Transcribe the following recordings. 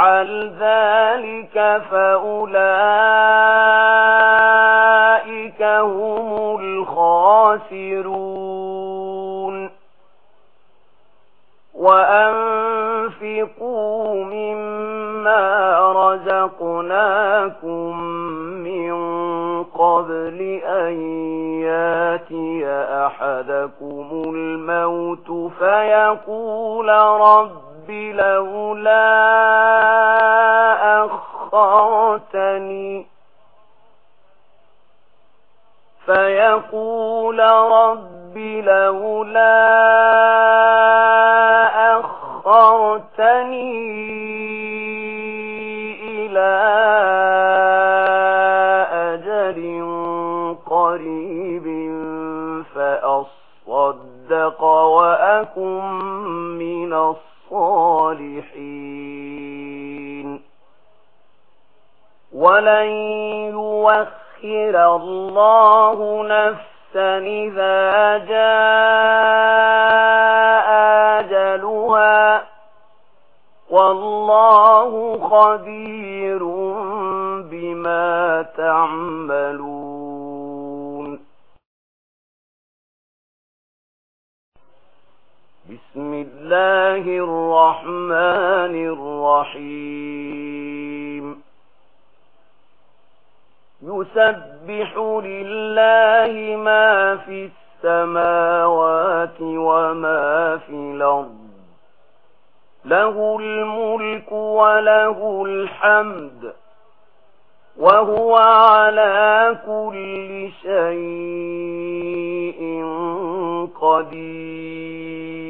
يفعل ذلك فأولئك هم الخاسرون وأنفقوا مما رزقناكم من قبل أن ياتي أحدكم الموت فيقول رب رب لولا أخرتني. فيقول رب لولا أخرتني إلى الله نفسا إذا جاء آجلها والله خبير بما تعملون. بسم الله الرحمن الرحيم. يسبح لله ما في السماوات وما في الأرض. له الملك وله الحمد وهو على كل شيء قدير.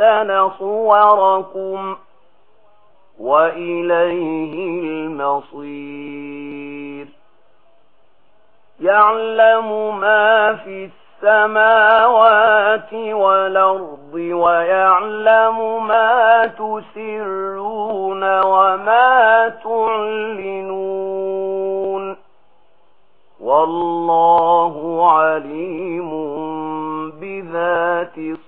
أحسن صوركم وإليه المصير. يعلم ما في السماوات والأرض ويعلم ما تسرون وما تعلنون. والله عليم بذات الصور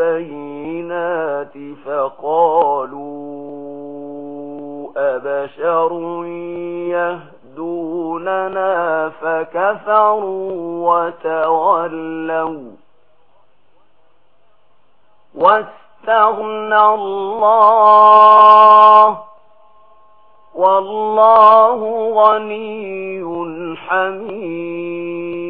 البينات فقالوا أبشر يهدوننا فكفروا وتولوا واستغنى الله والله غني حميد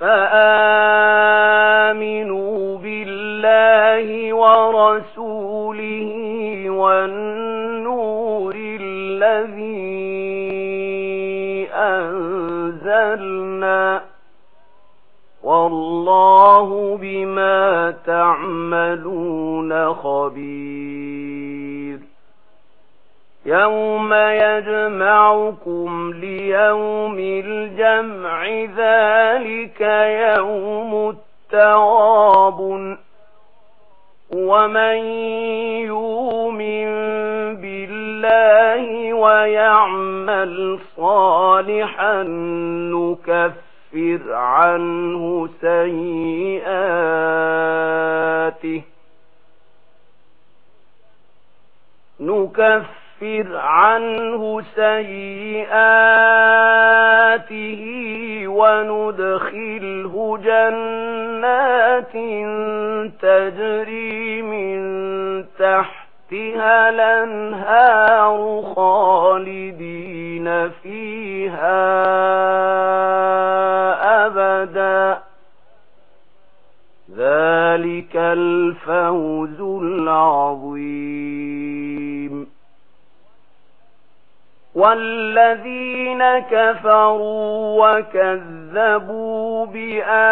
فآمنوا بالله ورسوله والنور الذي أنزلنا والله بما تعملون خبير يوم يجمعكم ليوم الجمع ذلك يوم التواب ومن يؤمن بالله ويعمل صالحا نكفر عنه سيئاته نكفر يكفر عنه سيئاته وندخله جنات تجري من تحتها الأنهار خالدين فيها أبدا. ذلك الفوز العظيم. والذين كفروا وكذبوا بآياتنا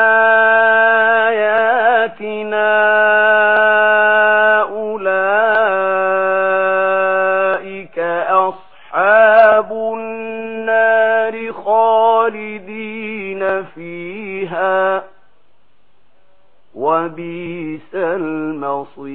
أولئك أصحاب النار خالدين فيها وبيس المصير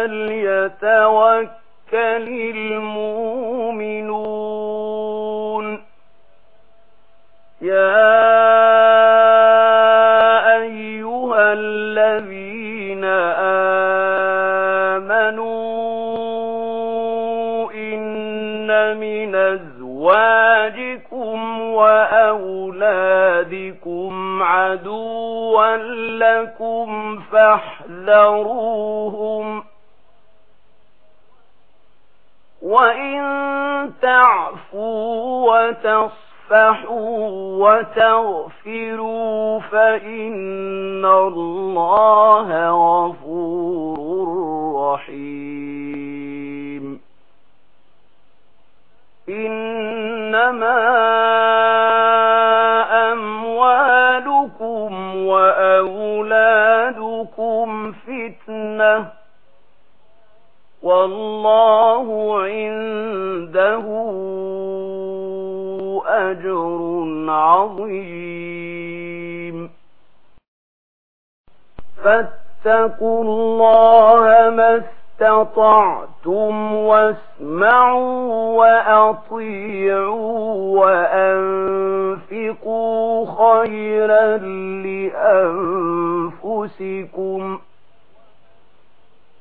فليتوكل المؤمنون. يا أيها الذين آمنوا إن من أزواجكم وأولادكم عدوا لكم فاحذروهم وَإِن تَعْفُوا وَتَصْفَحُوا وَتَغْفِرُوا فَإِنَّ اللَّهَ الله عنده أجر عظيم فاتقوا الله ما استطعتم واسمعوا وأطيعوا وأنفقوا خيرا لأنفسكم